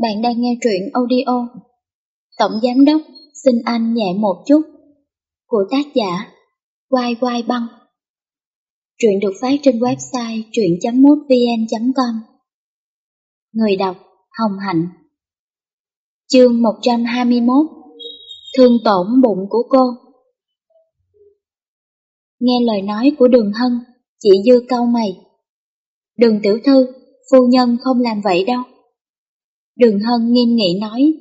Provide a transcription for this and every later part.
Bạn đang nghe truyện audio. Tổng Giám Đốc xin anh nhẹ một chút. Của tác giả Quai Quai Băng. Truyện được phát trên website truyện.mútvn.com Người đọc Hồng Hạnh. Chương 121 Thương tổn bụng của cô. Nghe lời nói của Đường Hân, chị Dư câu mày. Đường tiểu thư, phu nhân không làm vậy đâu. Đường Hân nghiêm nghị nói,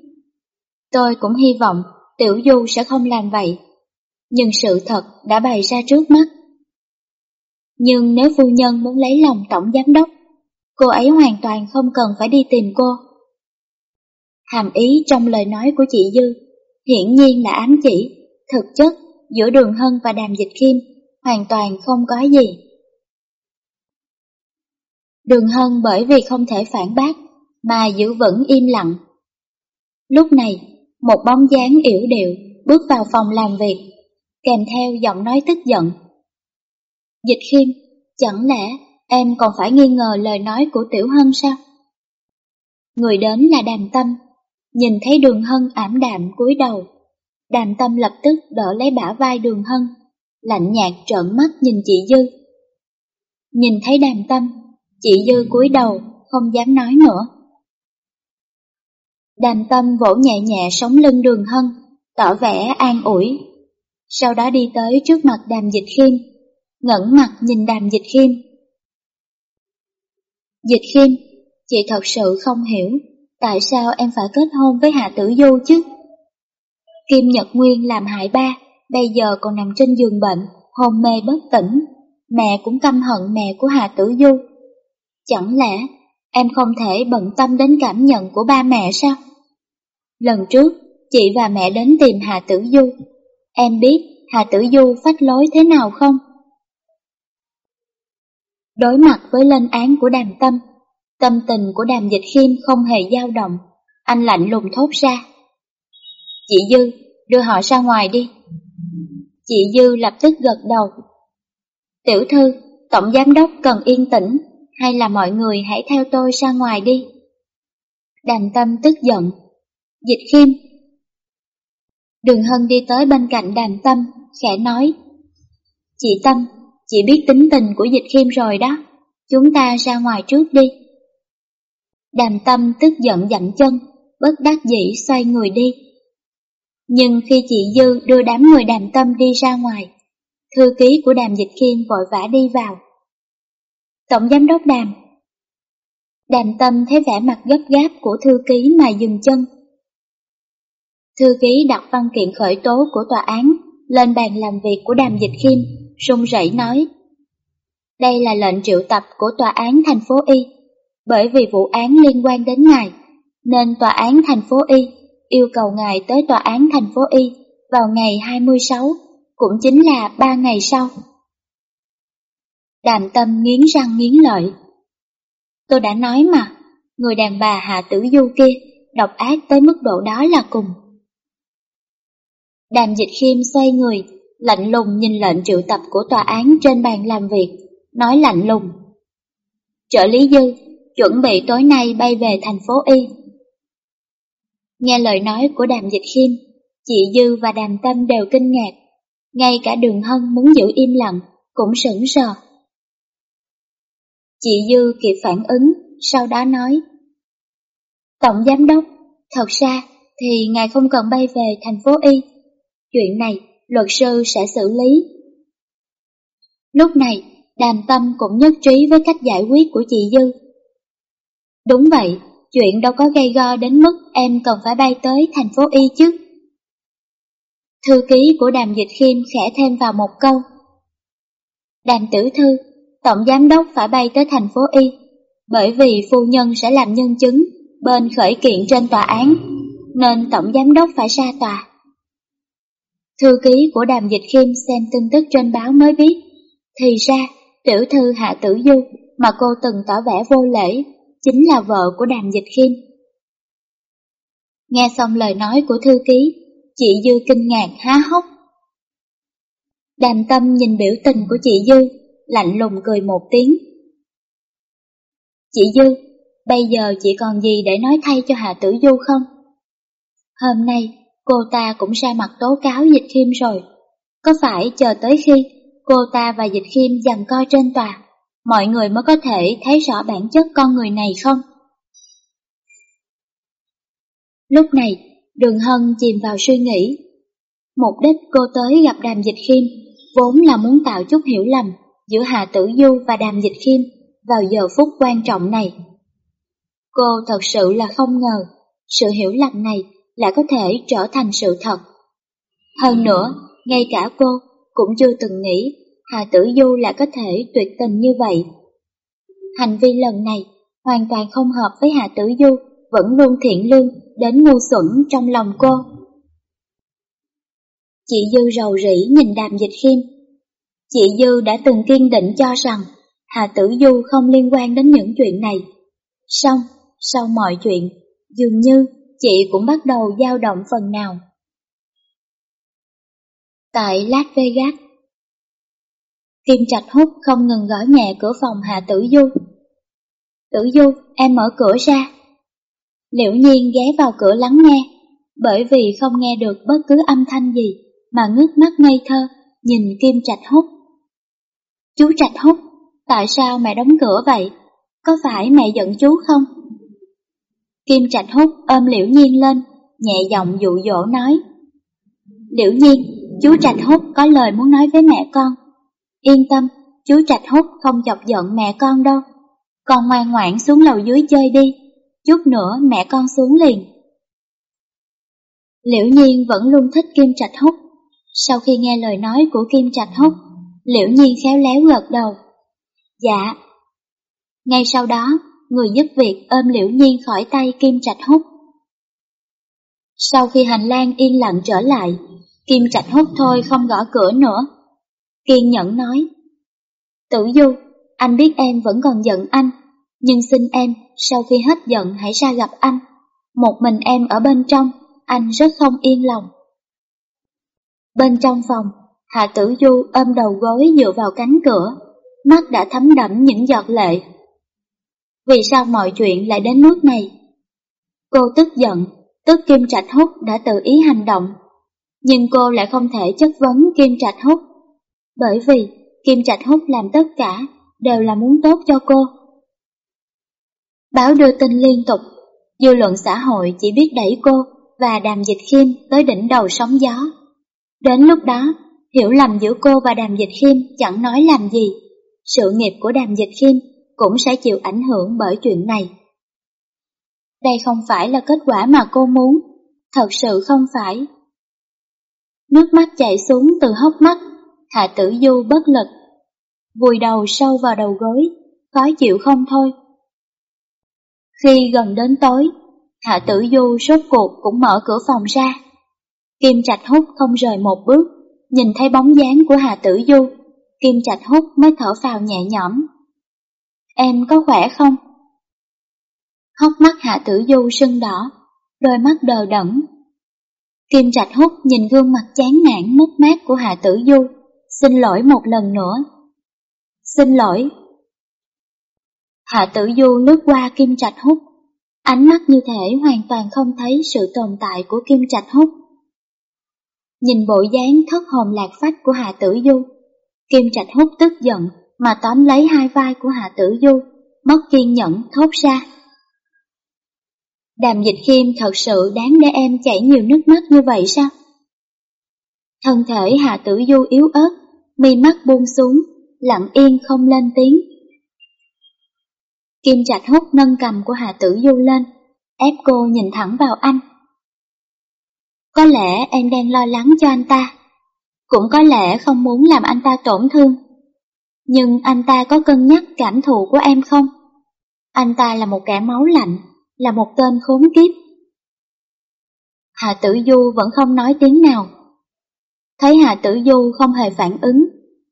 tôi cũng hy vọng Tiểu Du sẽ không làm vậy, nhưng sự thật đã bày ra trước mắt. Nhưng nếu phu nhân muốn lấy lòng tổng giám đốc, cô ấy hoàn toàn không cần phải đi tìm cô. Hàm ý trong lời nói của chị Dư, hiển nhiên là ám chỉ, thực chất giữa Đường Hân và Đàm Dịch Khiêm hoàn toàn không có gì. Đường Hân bởi vì không thể phản bác mà giữ vững im lặng. Lúc này, một bóng dáng yểu điệu bước vào phòng làm việc, kèm theo giọng nói tức giận. Dịch khiêm, chẳng lẽ em còn phải nghi ngờ lời nói của Tiểu Hân sao? Người đến là Đàm Tâm, nhìn thấy Đường Hân ảm đạm cúi đầu. Đàm Tâm lập tức đỡ lấy bả vai Đường Hân, lạnh nhạt trợn mắt nhìn chị Dư. Nhìn thấy Đàm Tâm, chị Dư cúi đầu, không dám nói nữa. Đàm tâm vỗ nhẹ nhẹ sống lưng đường hân, tỏ vẻ an ủi. Sau đó đi tới trước mặt đàm dịch khiêm, ngẩng mặt nhìn đàm dịch khiêm. Dịch khiêm, chị thật sự không hiểu tại sao em phải kết hôn với Hạ Tử Du chứ? Kim Nhật Nguyên làm hại ba, bây giờ còn nằm trên giường bệnh, hôn mê bất tỉnh. Mẹ cũng căm hận mẹ của Hạ Tử Du. Chẳng lẽ em không thể bận tâm đến cảm nhận của ba mẹ sao? Lần trước, chị và mẹ đến tìm Hà Tử Du. Em biết Hà Tử Du phách lối thế nào không? Đối mặt với lên án của đàm tâm, tâm tình của đàm dịch khiêm không hề dao động, anh lạnh lùng thốt ra. Chị Dư, đưa họ ra ngoài đi. Chị Dư lập tức gật đầu. Tiểu thư, tổng giám đốc cần yên tĩnh, hay là mọi người hãy theo tôi ra ngoài đi. Đàm tâm tức giận, Dịch khiêm Đường Hân đi tới bên cạnh đàm tâm, khẽ nói Chị Tâm, chị biết tính tình của dịch khiêm rồi đó, chúng ta ra ngoài trước đi. Đàm tâm tức giận dậm chân, bất đắc dĩ xoay người đi. Nhưng khi chị Dư đưa đám người đàm tâm đi ra ngoài, thư ký của đàm dịch khiêm vội vã đi vào. Tổng giám đốc đàm Đàm tâm thấy vẻ mặt gấp gáp của thư ký mà dừng chân, Thư ký đặt văn kiện khởi tố của tòa án lên bàn làm việc của Đàm Dịch Khiêm, run rẩy nói. Đây là lệnh triệu tập của tòa án thành phố Y, bởi vì vụ án liên quan đến ngài, nên tòa án thành phố Y yêu cầu ngài tới tòa án thành phố Y vào ngày 26, cũng chính là 3 ngày sau. Đàm tâm nghiến răng nghiến lợi. Tôi đã nói mà, người đàn bà Hạ Tử Du kia độc ác tới mức độ đó là cùng. Đàm dịch khiêm xoay người, lạnh lùng nhìn lệnh triệu tập của tòa án trên bàn làm việc, nói lạnh lùng. Trợ lý dư, chuẩn bị tối nay bay về thành phố Y. Nghe lời nói của đàm dịch khiêm, chị Dư và đàm tâm đều kinh ngạc, ngay cả đường hân muốn giữ im lặng, cũng sững sờ. Chị Dư kịp phản ứng, sau đó nói. Tổng giám đốc, thật ra thì ngài không cần bay về thành phố Y Chuyện này, luật sư sẽ xử lý. Lúc này, đàm tâm cũng nhất trí với cách giải quyết của chị Dư. Đúng vậy, chuyện đâu có gây go đến mức em cần phải bay tới thành phố Y chứ. Thư ký của đàm dịch khiêm khẽ thêm vào một câu. Đàm tử thư, tổng giám đốc phải bay tới thành phố Y, bởi vì phu nhân sẽ làm nhân chứng bên khởi kiện trên tòa án, nên tổng giám đốc phải ra tòa. Thư ký của đàm dịch khiêm xem tin tức trên báo mới biết. Thì ra, tiểu thư Hạ Tử Du mà cô từng tỏ vẻ vô lễ, chính là vợ của đàm dịch khiêm. Nghe xong lời nói của thư ký, chị Dư kinh ngạc há hốc. Đàm tâm nhìn biểu tình của chị Dư, lạnh lùng cười một tiếng. Chị Dư, bây giờ chị còn gì để nói thay cho Hạ Tử Du không? Hôm nay, cô ta cũng ra mặt tố cáo Dịch Khiêm rồi. Có phải chờ tới khi cô ta và Dịch Khiêm giằng co trên tòa, mọi người mới có thể thấy rõ bản chất con người này không? Lúc này, Đường Hân chìm vào suy nghĩ. Mục đích cô tới gặp Đàm Dịch Khiêm vốn là muốn tạo chút hiểu lầm giữa hà Tử Du và Đàm Dịch Khiêm vào giờ phút quan trọng này. Cô thật sự là không ngờ sự hiểu lầm này lại có thể trở thành sự thật. Hơn nữa, ngay cả cô cũng chưa từng nghĩ Hà Tử Du lại có thể tuyệt tình như vậy. Hành vi lần này hoàn toàn không hợp với Hà Tử Du vẫn luôn thiện lương đến ngu xuẩn trong lòng cô. Chị Dư rầu rĩ nhìn đàm dịch khiêm. Chị Dư đã từng kiên định cho rằng Hà Tử Du không liên quan đến những chuyện này. Xong, sau mọi chuyện, dường như chị cũng bắt đầu dao động phần nào. Tại Las Vegas, Kim Trạch Hút không ngừng gõ nhẹ cửa phòng Hạ Tử Du. Tử Du, em mở cửa ra. Liễu nhiên ghé vào cửa lắng nghe, bởi vì không nghe được bất cứ âm thanh gì, mà ngước mắt ngây thơ, nhìn Kim Trạch Hút. Chú Trạch Hút, tại sao mẹ đóng cửa vậy? Có phải mẹ giận chú không? Kim Trạch Hút ôm Liễu Nhiên lên, nhẹ giọng dụ dỗ nói. Liễu Nhiên, chú Trạch Hút có lời muốn nói với mẹ con. Yên tâm, chú Trạch Hút không chọc giận mẹ con đâu. Con ngoan ngoãn xuống lầu dưới chơi đi, chút nữa mẹ con xuống liền. Liễu Nhiên vẫn luôn thích Kim Trạch Hút. Sau khi nghe lời nói của Kim Trạch Hút, Liễu Nhiên khéo léo gật đầu. Dạ. Ngay sau đó, người giúp việc ôm Liễu Nhiên khỏi tay Kim Trạch Hút. Sau khi hành lang yên lặng trở lại, Kim Trạch Hút thôi không gõ cửa nữa. Kiên nhẫn nói, Tử Du, anh biết em vẫn còn giận anh, nhưng xin em sau khi hết giận hãy ra gặp anh. Một mình em ở bên trong, anh rất không yên lòng. Bên trong phòng, Hạ Tử Du ôm đầu gối dựa vào cánh cửa, mắt đã thấm đẫm những giọt lệ. Vì sao mọi chuyện lại đến nước này? Cô tức giận, tức Kim Trạch Hút đã tự ý hành động, nhưng cô lại không thể chất vấn Kim Trạch Hút, bởi vì Kim Trạch Hút làm tất cả đều là muốn tốt cho cô. Báo đưa tin liên tục, dư luận xã hội chỉ biết đẩy cô và Đàm Dịch Khiêm tới đỉnh đầu sóng gió. Đến lúc đó, hiểu lầm giữa cô và Đàm Dịch Khiêm chẳng nói làm gì. Sự nghiệp của Đàm Dịch Khiêm cũng sẽ chịu ảnh hưởng bởi chuyện này. Đây không phải là kết quả mà cô muốn, thật sự không phải. Nước mắt chảy xuống từ hốc mắt, Hạ Tử Du bất lực, vùi đầu sâu vào đầu gối, khó chịu không thôi. Khi gần đến tối, Hạ Tử Du sốt cuộc cũng mở cửa phòng ra. Kim Trạch Hút không rời một bước, nhìn thấy bóng dáng của Hạ Tử Du, Kim Trạch Hút mới thở phào nhẹ nhõm. Em có khỏe không? Hốc mắt Hạ Tử Du sưng đỏ, đôi mắt đờ đẫn. Kim Trạch Hút nhìn gương mặt chán nản mất mát của Hạ Tử Du, xin lỗi một lần nữa. Xin lỗi. Hạ Tử Du lướt qua Kim Trạch Hút, ánh mắt như thể hoàn toàn không thấy sự tồn tại của Kim Trạch Hút. Nhìn bộ dáng thất hồn lạc phách của Hạ Tử Du, Kim Trạch Hút tức giận mà tóm lấy hai vai của Hạ Tử Du, mất kiên nhẫn thốt ra. Đàm dịch khiêm thật sự đáng để em chảy nhiều nước mắt như vậy sao? Thân thể Hạ Tử Du yếu ớt, mi mắt buông xuống, lặng yên không lên tiếng. Kim Trạch hút nâng cầm của Hạ Tử Du lên, ép cô nhìn thẳng vào anh. Có lẽ em đang lo lắng cho anh ta, cũng có lẽ không muốn làm anh ta tổn thương. Nhưng anh ta có cân nhắc cảm thụ của em không? Anh ta là một kẻ máu lạnh, là một tên khốn kiếp. Hà Tử Du vẫn không nói tiếng nào. Thấy Hà Tử Du không hề phản ứng,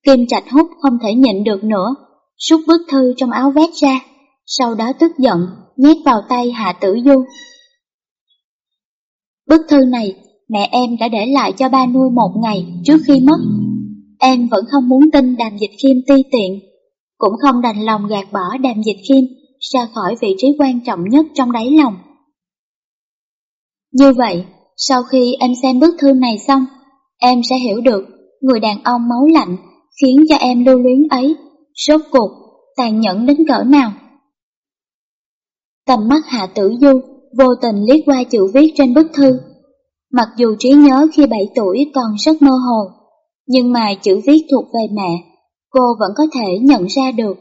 Kim Trạch Hút không thể nhịn được nữa, rút bức thư trong áo vét ra, sau đó tức giận, nhét vào tay Hạ Tử Du. Bức thư này, mẹ em đã để lại cho ba nuôi một ngày trước khi mất. Em vẫn không muốn tin đàm dịch khiêm ti tiện, cũng không đành lòng gạt bỏ đàm dịch khiêm ra khỏi vị trí quan trọng nhất trong đáy lòng. Như vậy, sau khi em xem bức thư này xong, em sẽ hiểu được người đàn ông máu lạnh khiến cho em lưu luyến ấy, rốt cuộc, tàn nhẫn đến cỡ nào. Tầm mắt Hạ Tử Du vô tình liếc qua chữ viết trên bức thư. Mặc dù trí nhớ khi 7 tuổi còn rất mơ hồ, nhưng mà chữ viết thuộc về mẹ, cô vẫn có thể nhận ra được.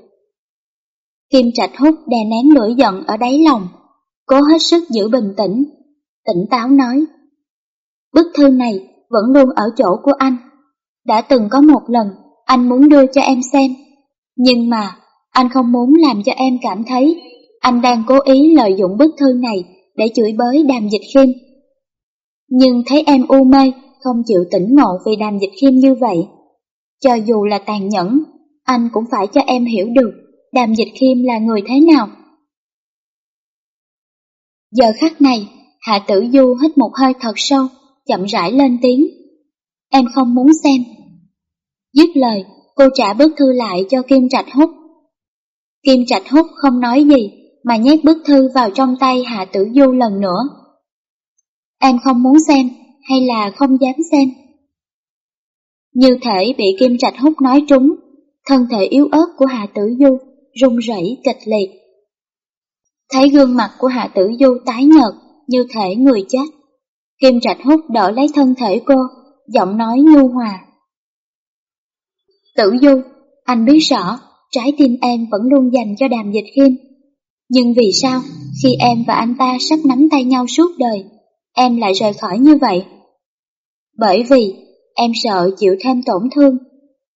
Kim Trạch Hút đè nén lưỡi giận ở đáy lòng, cố hết sức giữ bình tĩnh, tỉnh táo nói. Bức thư này vẫn luôn ở chỗ của anh. Đã từng có một lần, anh muốn đưa cho em xem, nhưng mà anh không muốn làm cho em cảm thấy anh đang cố ý lợi dụng bức thư này để chửi bới đàm dịch khiêm. Nhưng thấy em u mê, không chịu tỉnh ngộ vì đàm dịch khiêm như vậy. Cho dù là tàn nhẫn, anh cũng phải cho em hiểu được đàm dịch khiêm là người thế nào. Giờ khắc này, Hạ Tử Du hít một hơi thật sâu, chậm rãi lên tiếng. Em không muốn xem. Dứt lời, cô trả bức thư lại cho Kim Trạch Hút. Kim Trạch Hút không nói gì, mà nhét bức thư vào trong tay Hạ Tử Du lần nữa. Em không muốn xem, hay là không dám xem? Như thể bị Kim Trạch Hút nói trúng, thân thể yếu ớt của Hạ Tử Du run rẩy kịch liệt. Thấy gương mặt của Hạ Tử Du tái nhợt như thể người chết. Kim Trạch Hút đỡ lấy thân thể cô, giọng nói nhu hòa. Tử Du, anh biết rõ, trái tim em vẫn luôn dành cho đàm dịch khiêm. Nhưng vì sao, khi em và anh ta sắp nắm tay nhau suốt đời, em lại rời khỏi như vậy? Bởi vì em sợ chịu thêm tổn thương.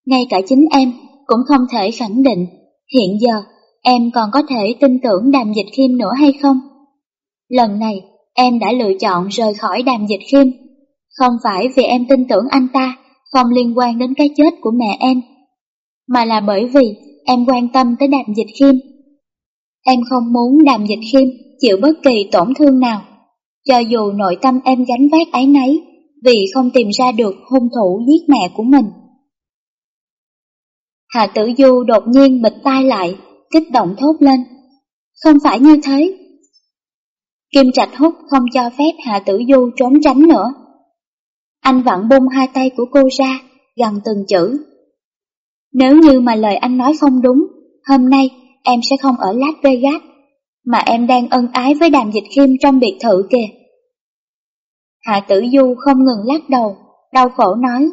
Ngay cả chính em cũng không thể khẳng định hiện giờ em còn có thể tin tưởng đàm dịch khiêm nữa hay không? Lần này em đã lựa chọn rời khỏi đàm dịch khiêm. Không phải vì em tin tưởng anh ta không liên quan đến cái chết của mẹ em, mà là bởi vì em quan tâm tới đàm dịch khiêm. Em không muốn đàm dịch khiêm chịu bất kỳ tổn thương nào, cho dù nội tâm em gánh vác ấy nấy vì không tìm ra được hung thủ giết mẹ của mình. Hà Tử Du đột nhiên bịch tai lại, kích động thốt lên. Không phải như thế. Kim Trạch Hút không cho phép Hạ Tử Du trốn tránh nữa. Anh vặn bung hai tay của cô ra, gần từng chữ. Nếu như mà lời anh nói không đúng, hôm nay em sẽ không ở Las Vegas, mà em đang ân ái với đàm dịch khiêm trong biệt thự kìa. Hạ tử du không ngừng lắc đầu, đau khổ nói.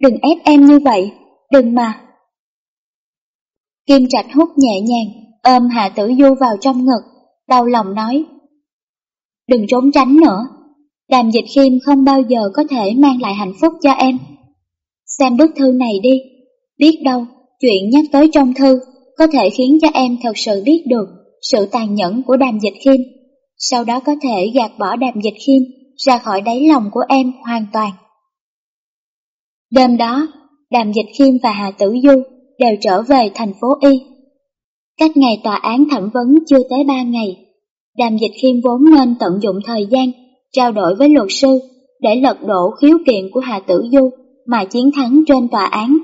Đừng ép em như vậy, đừng mà. Kim Trạch hút nhẹ nhàng, ôm Hạ tử du vào trong ngực, đau lòng nói. Đừng trốn tránh nữa, đàm dịch khiêm không bao giờ có thể mang lại hạnh phúc cho em. Xem bức thư này đi, biết đâu chuyện nhắc tới trong thư có thể khiến cho em thật sự biết được sự tàn nhẫn của đàm dịch khiêm, sau đó có thể gạt bỏ đàm dịch khiêm ra khỏi đáy lòng của em hoàn toàn. Đêm đó, Đàm Dịch Khiêm và Hà Tử Du đều trở về thành phố Y. Cách ngày tòa án thẩm vấn chưa tới ba ngày, Đàm Dịch Khiêm vốn nên tận dụng thời gian trao đổi với luật sư để lật đổ khiếu kiện của Hà Tử Du mà chiến thắng trên tòa án.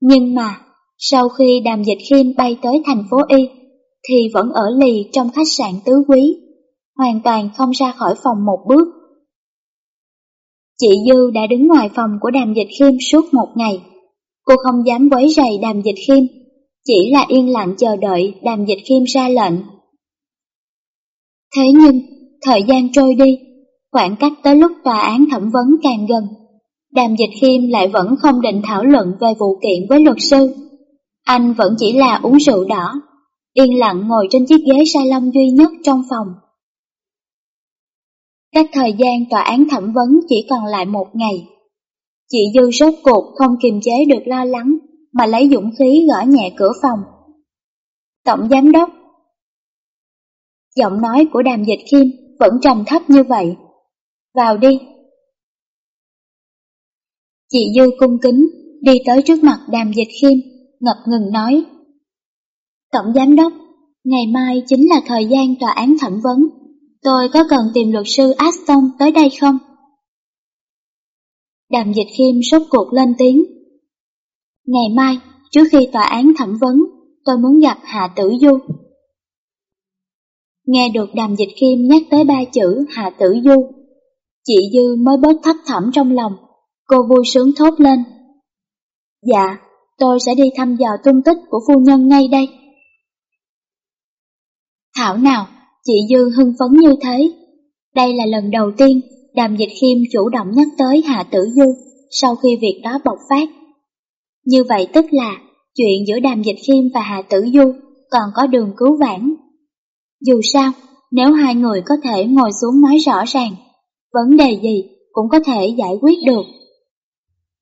Nhưng mà, sau khi Đàm Dịch Khiêm bay tới thành phố Y, thì vẫn ở lì trong khách sạn tứ quý hoàn toàn không ra khỏi phòng một bước. Chị Dư đã đứng ngoài phòng của đàm dịch khiêm suốt một ngày. Cô không dám quấy rầy đàm dịch khiêm, chỉ là yên lặng chờ đợi đàm dịch khiêm ra lệnh. Thế nhưng, thời gian trôi đi, khoảng cách tới lúc tòa án thẩm vấn càng gần. Đàm dịch khiêm lại vẫn không định thảo luận về vụ kiện với luật sư. Anh vẫn chỉ là uống rượu đỏ, yên lặng ngồi trên chiếc ghế salon duy nhất trong phòng. Cách thời gian tòa án thẩm vấn chỉ còn lại một ngày. Chị Dư sốt cuộc không kiềm chế được lo lắng, mà lấy dũng khí gõ nhẹ cửa phòng. Tổng giám đốc Giọng nói của đàm dịch khiêm vẫn trầm thấp như vậy. Vào đi. Chị Dư cung kính, đi tới trước mặt đàm dịch khiêm, ngập ngừng nói. Tổng giám đốc, ngày mai chính là thời gian tòa án thẩm vấn. Tôi có cần tìm luật sư Aston tới đây không? Đàm dịch khiêm sốt cuộc lên tiếng. Ngày mai, trước khi tòa án thẩm vấn, tôi muốn gặp Hạ Tử Du. Nghe được đàm dịch khiêm nhắc tới ba chữ Hạ Tử Du. Chị Dư mới bớt thấp thẩm trong lòng, cô vui sướng thốt lên. Dạ, tôi sẽ đi thăm dò tung tích của phu nhân ngay đây. Thảo nào, chị Dư hưng phấn như thế. Đây là lần đầu tiên Đàm Dịch Khiêm chủ động nhắc tới Hạ Tử Du sau khi việc đó bộc phát. Như vậy tức là chuyện giữa Đàm Dịch Khiêm và Hạ Tử Du còn có đường cứu vãn. Dù sao, nếu hai người có thể ngồi xuống nói rõ ràng, vấn đề gì cũng có thể giải quyết được.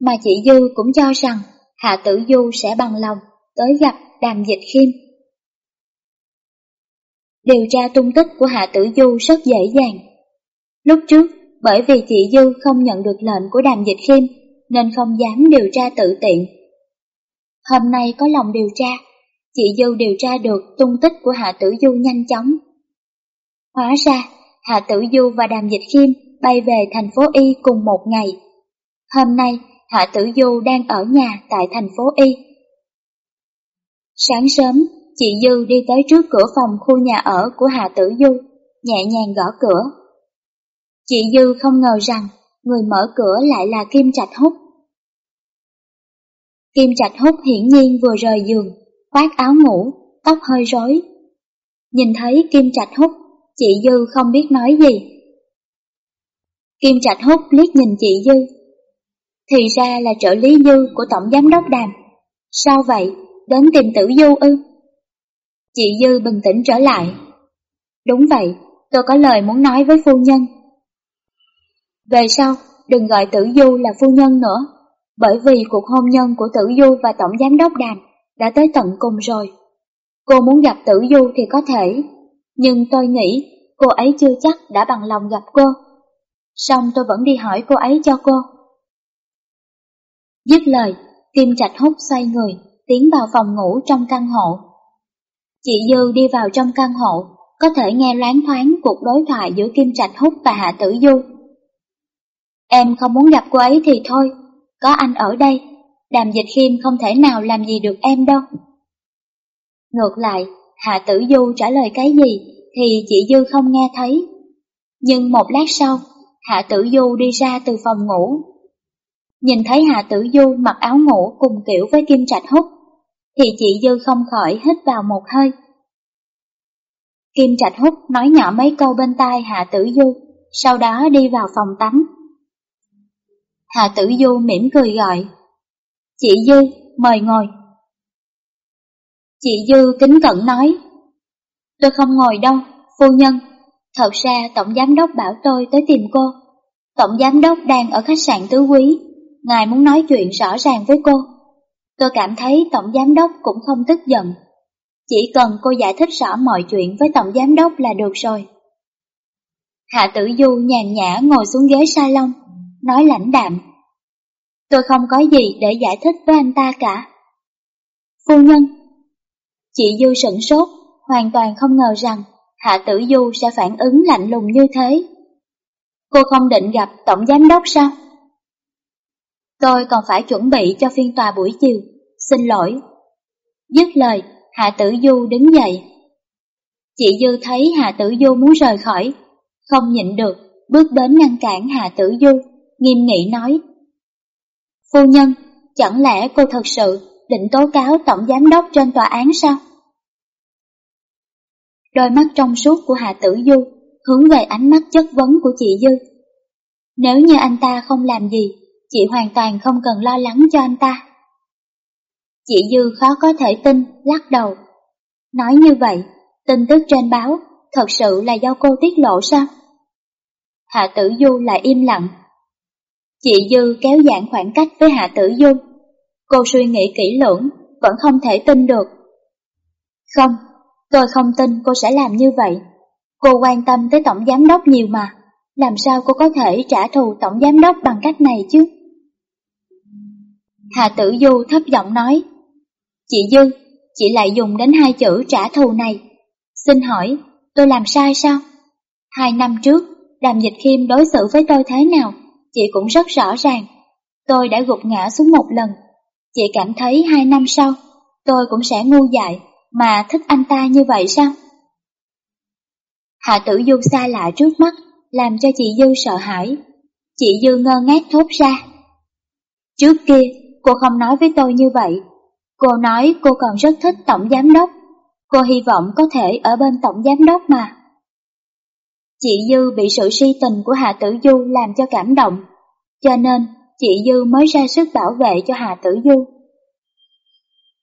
Mà chị Dư cũng cho rằng Hạ Tử Du sẽ bằng lòng tới gặp Đàm Dịch Khiêm. Điều tra tung tích của Hạ Tử Du rất dễ dàng. Lúc trước, bởi vì chị Dư không nhận được lệnh của Đàm Dịch Khiêm, nên không dám điều tra tự tiện. Hôm nay có lòng điều tra, chị Dư điều tra được tung tích của Hạ Tử Du nhanh chóng. Hóa ra, Hạ Tử Du và Đàm Dịch Khiêm bay về thành phố Y cùng một ngày. Hôm nay, Hạ Tử Du đang ở nhà tại thành phố Y. Sáng sớm, chị Dư đi tới trước cửa phòng khu nhà ở của Hạ Tử Du, nhẹ nhàng gõ cửa. Chị Dư không ngờ rằng người mở cửa lại là Kim Trạch Húc. Kim Trạch Húc hiển nhiên vừa rời giường, khoác áo ngủ, tóc hơi rối. Nhìn thấy Kim Trạch Húc, chị Dư không biết nói gì. Kim Trạch Húc liếc nhìn chị Dư. Thì ra là trợ lý Dư của Tổng Giám đốc Đàm. Sao vậy? Đến tìm tử Du ư? Chị Dư bình tĩnh trở lại. Đúng vậy, tôi có lời muốn nói với phu nhân. Về sau, đừng gọi tử Du là phu nhân nữa, bởi vì cuộc hôn nhân của tử Du và Tổng Giám đốc Đàm đã tới tận cùng rồi. Cô muốn gặp tử Du thì có thể, nhưng tôi nghĩ cô ấy chưa chắc đã bằng lòng gặp cô. Xong tôi vẫn đi hỏi cô ấy cho cô. Dứt lời, Kim Trạch Húc xoay người, tiến vào phòng ngủ trong căn hộ. Chị Dư đi vào trong căn hộ, có thể nghe loáng thoáng cuộc đối thoại giữa Kim Trạch Húc và Hạ Tử Du. Em không muốn gặp cô ấy thì thôi, có anh ở đây, đàm dịch khiêm không thể nào làm gì được em đâu. Ngược lại, Hạ Tử Du trả lời cái gì thì chị Dư không nghe thấy. Nhưng một lát sau, Hạ Tử Du đi ra từ phòng ngủ. Nhìn thấy Hạ Tử Du mặc áo ngủ cùng kiểu với Kim Trạch Húc, thì chị Dư không khỏi hít vào một hơi. Kim Trạch Húc nói nhỏ mấy câu bên tai Hạ Tử Du, sau đó đi vào phòng tắm. Hạ Tử Du mỉm cười gọi. Chị Dư, mời ngồi. Chị Dư kính cẩn nói. Tôi không ngồi đâu, phu nhân. Thật ra Tổng Giám Đốc bảo tôi tới tìm cô. Tổng Giám Đốc đang ở khách sạn Tứ Quý. Ngài muốn nói chuyện rõ ràng với cô. Tôi cảm thấy Tổng Giám Đốc cũng không tức giận. Chỉ cần cô giải thích rõ mọi chuyện với Tổng Giám Đốc là được rồi. Hạ Tử Du nhàn nhã ngồi xuống ghế salon, nói lãnh đạm. Tôi không có gì để giải thích với anh ta cả. Phu nhân Chị Du sửng sốt, hoàn toàn không ngờ rằng Hạ Tử Du sẽ phản ứng lạnh lùng như thế. Cô không định gặp Tổng Giám Đốc sao? Tôi còn phải chuẩn bị cho phiên tòa buổi chiều, xin lỗi. Dứt lời, Hạ Tử Du đứng dậy. Chị Dư thấy Hạ Tử Du muốn rời khỏi, không nhịn được, bước đến ngăn cản Hạ Tử Du, nghiêm nghị nói. Phu nhân, chẳng lẽ cô thật sự định tố cáo tổng giám đốc trên tòa án sao? Đôi mắt trong suốt của Hạ Tử Du hướng về ánh mắt chất vấn của chị Dư. Nếu như anh ta không làm gì, chị hoàn toàn không cần lo lắng cho anh ta. Chị Dư khó có thể tin, lắc đầu. Nói như vậy, tin tức trên báo thật sự là do cô tiết lộ sao? Hạ Tử Du lại im lặng. Chị Dư kéo giãn khoảng cách với Hạ Tử Du. Cô suy nghĩ kỹ lưỡng, vẫn không thể tin được. Không, tôi không tin cô sẽ làm như vậy. Cô quan tâm tới Tổng Giám Đốc nhiều mà, làm sao cô có thể trả thù Tổng Giám Đốc bằng cách này chứ? Hạ Tử Du thấp giọng nói, Chị Dư, chị lại dùng đến hai chữ trả thù này. Xin hỏi, tôi làm sai sao? Hai năm trước, Đàm Dịch Khiêm đối xử với tôi thế nào, chị cũng rất rõ ràng. Tôi đã gục ngã xuống một lần. Chị cảm thấy hai năm sau, tôi cũng sẽ ngu dại mà thích anh ta như vậy sao? Hạ Tử Du xa lạ trước mắt, làm cho chị Dư sợ hãi. Chị Dư ngơ ngác thốt ra. Trước kia, cô không nói với tôi như vậy. Cô nói cô còn rất thích Tổng Giám Đốc. Cô hy vọng có thể ở bên Tổng Giám Đốc mà. Chị Dư bị sự si tình của hà Tử Du làm cho cảm động, cho nên chị Dư mới ra sức bảo vệ cho hà Tử Du.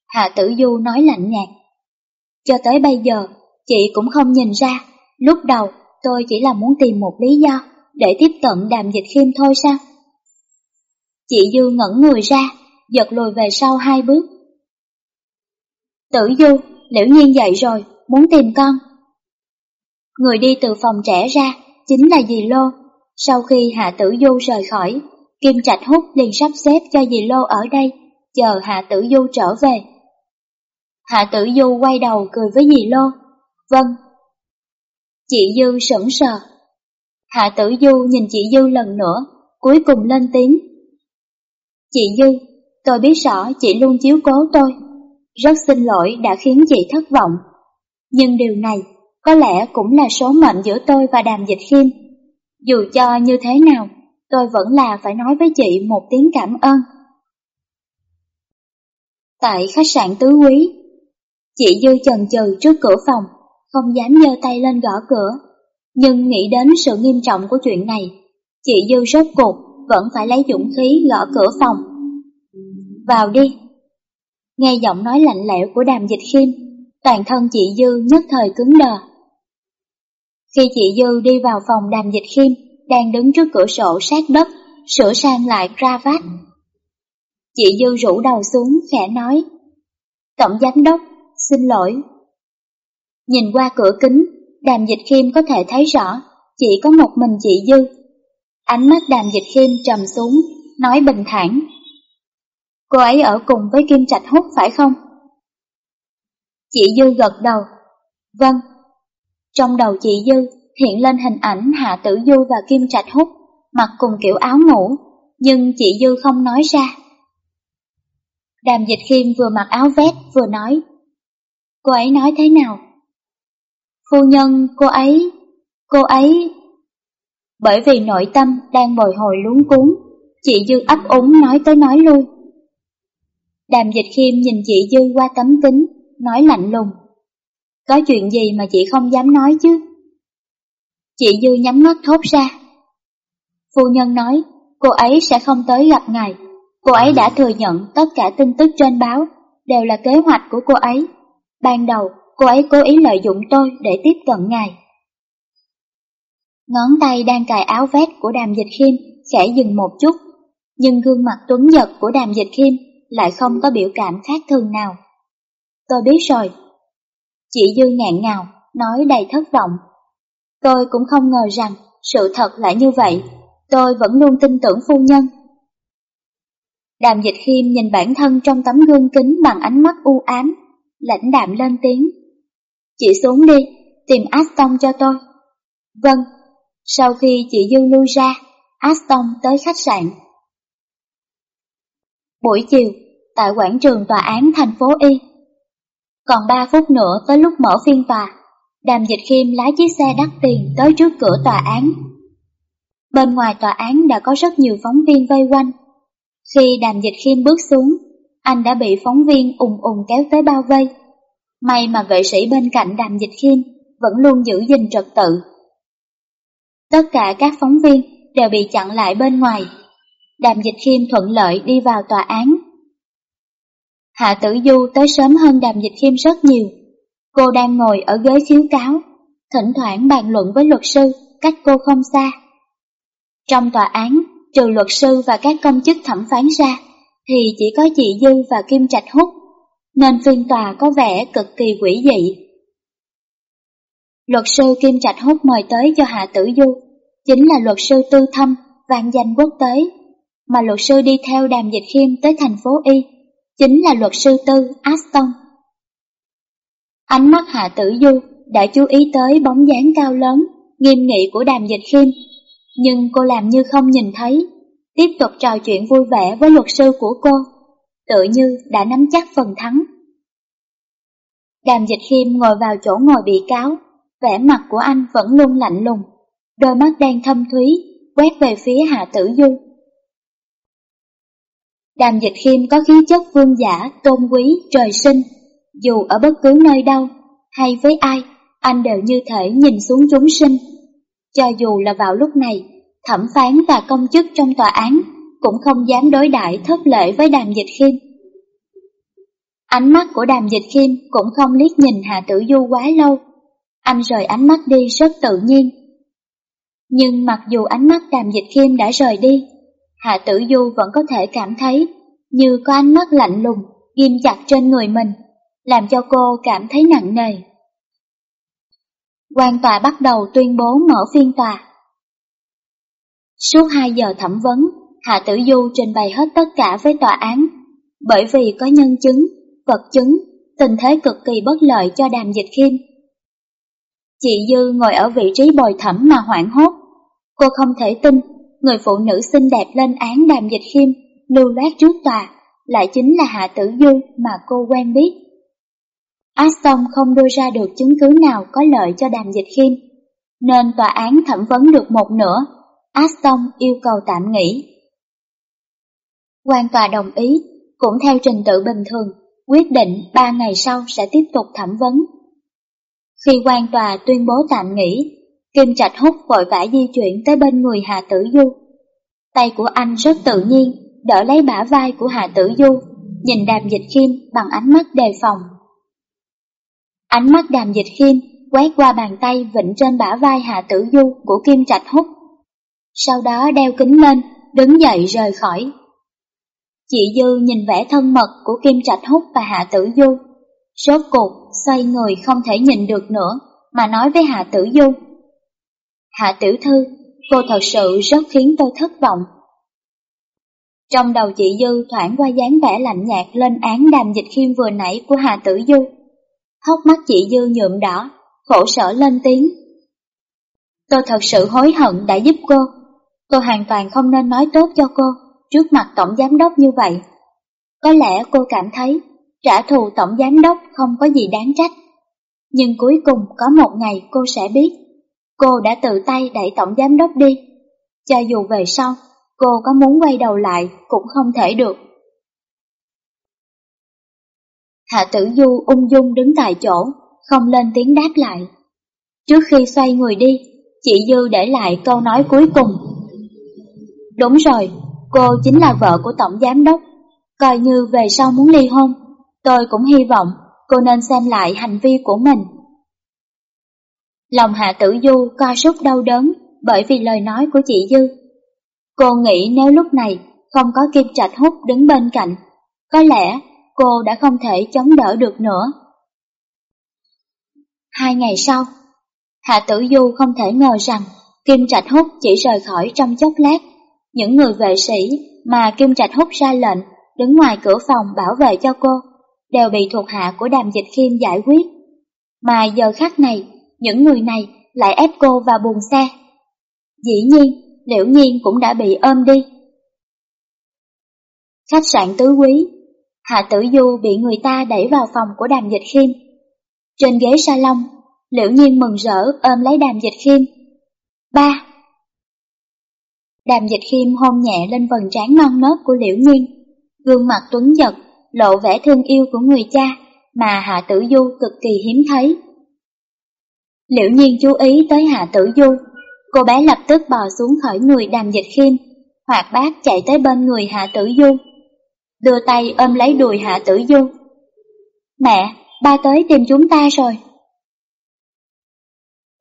hà Tử Du nói lạnh nhạt. Cho tới bây giờ, chị cũng không nhìn ra, lúc đầu tôi chỉ là muốn tìm một lý do để tiếp cận đàm dịch khiêm thôi sao? Chị Dư ngẩn người ra, giật lùi về sau hai bước. Tử Du, liễu nhiên dậy rồi, muốn tìm con. Người đi từ phòng trẻ ra chính là dì Lô. Sau khi Hạ Tử Du rời khỏi, Kim Trạch Hút liền sắp xếp cho dì Lô ở đây, chờ Hạ Tử Du trở về. Hạ Tử Du quay đầu cười với dì Lô. Vâng. Chị Dư sững sờ. Hạ Tử Du nhìn chị Dư lần nữa, cuối cùng lên tiếng. Chị Dư, tôi biết rõ chị luôn chiếu cố tôi. Rất xin lỗi đã khiến chị thất vọng. Nhưng điều này có lẽ cũng là số mệnh giữa tôi và đàm dịch khiêm. Dù cho như thế nào, tôi vẫn là phải nói với chị một tiếng cảm ơn. Tại khách sạn Tứ Quý, chị Dư chần chừ trước cửa phòng, không dám giơ tay lên gõ cửa. Nhưng nghĩ đến sự nghiêm trọng của chuyện này, chị Dư rốt cuộc vẫn phải lấy dũng khí gõ cửa phòng. Vào đi. Nghe giọng nói lạnh lẽo của đàm dịch khiêm, toàn thân chị Dư nhất thời cứng đờ. Khi chị Dư đi vào phòng đàm dịch khiêm, đang đứng trước cửa sổ sát đất, sửa sang lại cravat. Chị Dư rủ đầu xuống, khẽ nói, Tổng giám đốc, xin lỗi. Nhìn qua cửa kính, đàm dịch khiêm có thể thấy rõ, chỉ có một mình chị Dư. Ánh mắt đàm dịch khiêm trầm xuống, nói bình thản. Cô ấy ở cùng với Kim Trạch Hút phải không? Chị Dư gật đầu. Vâng. Trong đầu chị Dư hiện lên hình ảnh Hạ Tử Du và Kim Trạch Hút, mặc cùng kiểu áo ngủ, nhưng chị Dư không nói ra. Đàm Dịch Khiêm vừa mặc áo vest vừa nói, cô ấy nói thế nào? Phu nhân, cô ấy, cô ấy... Bởi vì nội tâm đang bồi hồi luống cuốn, chị Dư ấp úng nói tới nói lui. Đàm Dịch Khiêm nhìn chị Dư qua tấm kính, nói lạnh lùng. Có chuyện gì mà chị không dám nói chứ? Chị Dư nhắm mắt thốt ra. Phu nhân nói, cô ấy sẽ không tới gặp ngài. Cô ấy đã thừa nhận tất cả tin tức trên báo đều là kế hoạch của cô ấy. Ban đầu, cô ấy cố ý lợi dụng tôi để tiếp cận ngài. Ngón tay đang cài áo vest của đàm dịch khiêm khẽ dừng một chút, nhưng gương mặt tuấn giật của đàm dịch khiêm lại không có biểu cảm khác thường nào. Tôi biết rồi. Chị Dư ngạn ngào, nói đầy thất vọng. Tôi cũng không ngờ rằng sự thật lại như vậy, tôi vẫn luôn tin tưởng phu nhân. Đàm dịch khiêm nhìn bản thân trong tấm gương kính bằng ánh mắt u ám, lãnh đạm lên tiếng. Chị xuống đi, tìm Aston cho tôi. Vâng, sau khi chị Dư lui ra, Aston tới khách sạn. Buổi chiều, tại quảng trường tòa án thành phố Y. Còn 3 phút nữa tới lúc mở phiên tòa, Đàm Dịch Khiêm lái chiếc xe đắt tiền tới trước cửa tòa án. Bên ngoài tòa án đã có rất nhiều phóng viên vây quanh. Khi Đàm Dịch Khiêm bước xuống, anh đã bị phóng viên ùng ùng kéo tới bao vây. May mà vệ sĩ bên cạnh Đàm Dịch Khiêm vẫn luôn giữ gìn trật tự. Tất cả các phóng viên đều bị chặn lại bên ngoài. Đàm Dịch Khiêm thuận lợi đi vào tòa án. Hạ Tử Du tới sớm hơn Đàm Dịch Khiêm rất nhiều. Cô đang ngồi ở ghế khiếu cáo, thỉnh thoảng bàn luận với luật sư, cách cô không xa. Trong tòa án, trừ luật sư và các công chức thẩm phán ra, thì chỉ có chị Dư và Kim Trạch Hút, nên phiên tòa có vẻ cực kỳ quỷ dị. Luật sư Kim Trạch Hút mời tới cho Hạ Tử Du, chính là luật sư tư thâm, vang danh quốc tế, mà luật sư đi theo đàm dịch khiêm tới thành phố Y, chính là luật sư tư Aston. Ánh mắt Hạ Tử Du đã chú ý tới bóng dáng cao lớn, nghiêm nghị của đàm dịch khiêm, nhưng cô làm như không nhìn thấy, tiếp tục trò chuyện vui vẻ với luật sư của cô, tự như đã nắm chắc phần thắng. Đàm dịch khiêm ngồi vào chỗ ngồi bị cáo, vẻ mặt của anh vẫn luôn lạnh lùng, đôi mắt đang thâm thúy, quét về phía Hạ Tử Du. Đàm dịch khiêm có khí chất vương giả, tôn quý, trời sinh, dù ở bất cứ nơi đâu, hay với ai, anh đều như thể nhìn xuống chúng sinh. Cho dù là vào lúc này, thẩm phán và công chức trong tòa án cũng không dám đối đãi thất lễ với đàm dịch khiêm. Ánh mắt của đàm dịch khiêm cũng không liếc nhìn Hạ Tử Du quá lâu, anh rời ánh mắt đi rất tự nhiên. Nhưng mặc dù ánh mắt đàm dịch khiêm đã rời đi, Hạ Tử Du vẫn có thể cảm thấy như có ánh mắt lạnh lùng, ghim chặt trên người mình, làm cho cô cảm thấy nặng nề. Quan tòa bắt đầu tuyên bố mở phiên tòa. Suốt 2 giờ thẩm vấn, Hạ Tử Du trình bày hết tất cả với tòa án, bởi vì có nhân chứng, vật chứng, tình thế cực kỳ bất lợi cho đàm dịch khiêm. Chị Dư ngồi ở vị trí bồi thẩm mà hoảng hốt. Cô không thể tin, người phụ nữ xinh đẹp lên án đàm dịch khiêm, lưu loát trước tòa, lại chính là Hạ Tử Du mà cô quen biết. Aston không đưa ra được chứng cứ nào có lợi cho đàm dịch khiêm, nên tòa án thẩm vấn được một nửa, Aston yêu cầu tạm nghỉ. Quan tòa đồng ý, cũng theo trình tự bình thường, quyết định 3 ngày sau sẽ tiếp tục thẩm vấn. Khi quan tòa tuyên bố tạm nghỉ, Kim Trạch Hút vội vã di chuyển tới bên người Hà Tử Du. Tay của anh rất tự nhiên, đỡ lấy bả vai của Hà Tử Du, nhìn đàm dịch khiêm bằng ánh mắt đề phòng. Ánh mắt đàm dịch khiêm quét qua bàn tay vịnh trên bả vai Hà Tử Du của Kim Trạch Hút. Sau đó đeo kính lên, đứng dậy rời khỏi. Chị Dư nhìn vẻ thân mật của Kim Trạch Hút và Hạ Tử Du. Rốt cuộc, xoay người không thể nhìn được nữa, mà nói với Hạ Tử Du. Hạ Tử Thư, cô thật sự rất khiến tôi thất vọng. Trong đầu chị Dư thoảng qua dáng vẻ lạnh nhạt lên án đàm dịch khiêm vừa nãy của Hà Tử Du. Hốc mắt chị Dư nhuộm đỏ, khổ sở lên tiếng. Tôi thật sự hối hận đã giúp cô. Tôi hoàn toàn không nên nói tốt cho cô trước mặt tổng giám đốc như vậy. Có lẽ cô cảm thấy trả thù tổng giám đốc không có gì đáng trách. Nhưng cuối cùng có một ngày cô sẽ biết, cô đã tự tay đẩy tổng giám đốc đi. Cho dù về sau, cô có muốn quay đầu lại cũng không thể được. Hạ tử du ung dung đứng tại chỗ, không lên tiếng đáp lại. Trước khi xoay người đi, chị Dư để lại câu nói cuối cùng. Đúng rồi, cô chính là vợ của tổng giám đốc. Coi như về sau muốn ly hôn, tôi cũng hy vọng cô nên xem lại hành vi của mình. Lòng Hạ Tử Du co rút đau đớn bởi vì lời nói của chị Dư. Cô nghĩ nếu lúc này không có Kim Trạch Hút đứng bên cạnh, có lẽ cô đã không thể chống đỡ được nữa. Hai ngày sau, Hạ Tử Du không thể ngờ rằng Kim Trạch Hút chỉ rời khỏi trong chốc lát. Những người vệ sĩ mà Kim Trạch Hút ra lệnh đứng ngoài cửa phòng bảo vệ cho cô đều bị thuộc hạ của đàm dịch khiêm giải quyết. Mà giờ khắc này, những người này lại ép cô vào buồng xe. Dĩ nhiên, liễu nhiên cũng đã bị ôm đi. Khách sạn tứ quý, Hạ Tử Du bị người ta đẩy vào phòng của đàm dịch khiêm. Trên ghế salon, liễu nhiên mừng rỡ ôm lấy đàm dịch khiêm. Ba! Đàm dịch khiêm hôn nhẹ lên vần trán non nớt của liễu nhiên, gương mặt tuấn giật, lộ vẻ thương yêu của người cha mà Hạ Tử Du cực kỳ hiếm thấy. Liễu nhiên chú ý tới Hạ Tử Du, cô bé lập tức bò xuống khỏi người đàm dịch khiêm, hoạt bát chạy tới bên người Hạ Tử Du, đưa tay ôm lấy đùi Hạ Tử Du. Mẹ, ba tới tìm chúng ta rồi.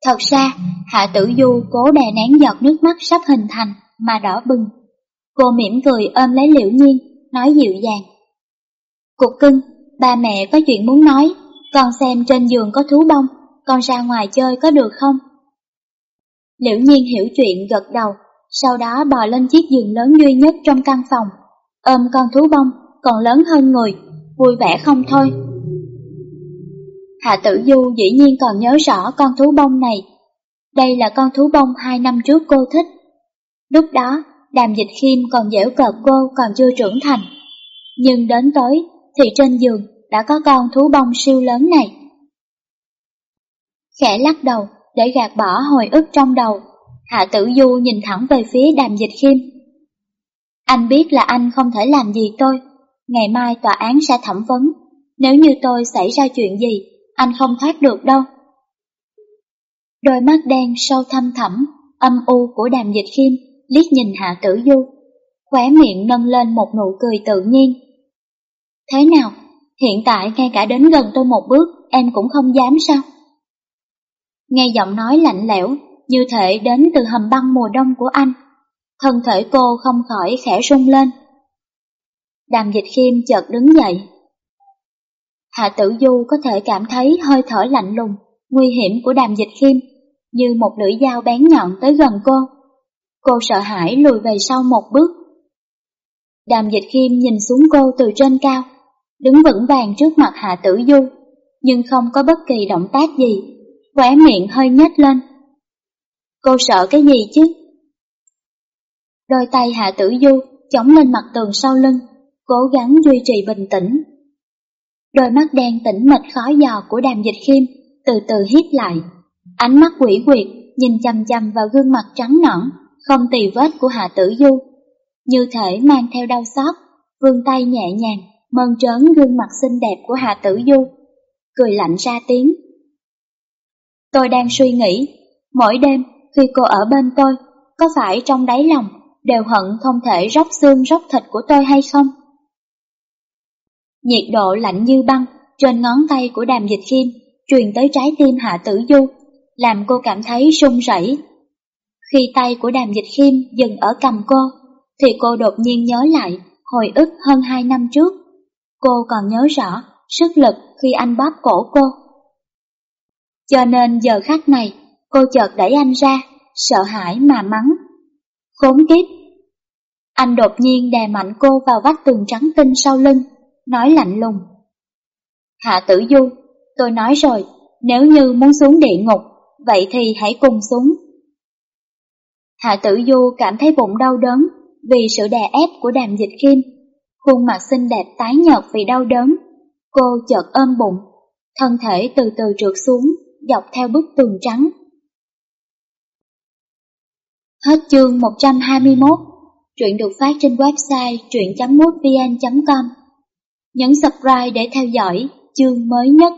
Thật ra, Hạ Tử Du cố đè nén giọt nước mắt sắp hình thành mà đỏ bừng. Cô mỉm cười ôm lấy Liễu Nhiên, nói dịu dàng. Cục cưng, ba mẹ có chuyện muốn nói, con xem trên giường có thú bông, con ra ngoài chơi có được không? Liễu Nhiên hiểu chuyện gật đầu, sau đó bò lên chiếc giường lớn duy nhất trong căn phòng, ôm con thú bông còn lớn hơn người, vui vẻ không thôi. Hạ Tử Du dĩ nhiên còn nhớ rõ con thú bông này. Đây là con thú bông hai năm trước cô thích. Lúc đó, đàm dịch khiêm còn dễu cợt cô còn chưa trưởng thành. Nhưng đến tối, thì trên giường đã có con thú bông siêu lớn này. Khẽ lắc đầu để gạt bỏ hồi ức trong đầu. Hạ Tử Du nhìn thẳng về phía đàm dịch khiêm. Anh biết là anh không thể làm gì tôi. Ngày mai tòa án sẽ thẩm vấn. Nếu như tôi xảy ra chuyện gì, anh không thoát được đâu. Đôi mắt đen sâu thăm thẳm, âm u của đàm dịch khiêm liếc nhìn Hạ Tử Du, khóe miệng nâng lên một nụ cười tự nhiên. Thế nào, hiện tại ngay cả đến gần tôi một bước em cũng không dám sao? Nghe giọng nói lạnh lẽo, như thể đến từ hầm băng mùa đông của anh, thân thể cô không khỏi khẽ rung lên. Đàm dịch khiêm chợt đứng dậy. Hạ tử du có thể cảm thấy hơi thở lạnh lùng, nguy hiểm của đàm dịch khiêm, như một lưỡi dao bén nhọn tới gần cô. Cô sợ hãi lùi về sau một bước. Đàm dịch khiêm nhìn xuống cô từ trên cao, đứng vững vàng trước mặt Hạ Tử Du, nhưng không có bất kỳ động tác gì, khóe miệng hơi nhếch lên. Cô sợ cái gì chứ? Đôi tay Hạ Tử Du chống lên mặt tường sau lưng, cố gắng duy trì bình tĩnh. Đôi mắt đen tĩnh mịch khó dò của đàm dịch khiêm từ từ hít lại, ánh mắt quỷ quyệt nhìn chăm chăm vào gương mặt trắng nõn, không tì vết của Hạ Tử Du, như thể mang theo đau xót, vươn tay nhẹ nhàng, mơn trớn gương mặt xinh đẹp của Hạ Tử Du, cười lạnh ra tiếng. Tôi đang suy nghĩ, mỗi đêm khi cô ở bên tôi, có phải trong đáy lòng đều hận không thể róc xương róc thịt của tôi hay không? Nhiệt độ lạnh như băng trên ngón tay của đàm dịch khiêm truyền tới trái tim Hạ Tử Du, làm cô cảm thấy run rẩy. Khi tay của đàm dịch khiêm dừng ở cầm cô, thì cô đột nhiên nhớ lại hồi ức hơn hai năm trước. Cô còn nhớ rõ sức lực khi anh bóp cổ cô. Cho nên giờ khắc này, cô chợt đẩy anh ra, sợ hãi mà mắng. Khốn kiếp! Anh đột nhiên đè mạnh cô vào vách tường trắng tinh sau lưng, nói lạnh lùng. Hạ tử du, tôi nói rồi, nếu như muốn xuống địa ngục, vậy thì hãy cùng xuống. Hạ tử du cảm thấy bụng đau đớn vì sự đè ép của đàm dịch khiêm. Khuôn mặt xinh đẹp tái nhợt vì đau đớn. Cô chợt ôm bụng, thân thể từ từ trượt xuống, dọc theo bức tường trắng. Hết chương 121, truyện được phát trên website truyện.mútvn.com. Nhấn subscribe để theo dõi chương mới nhất.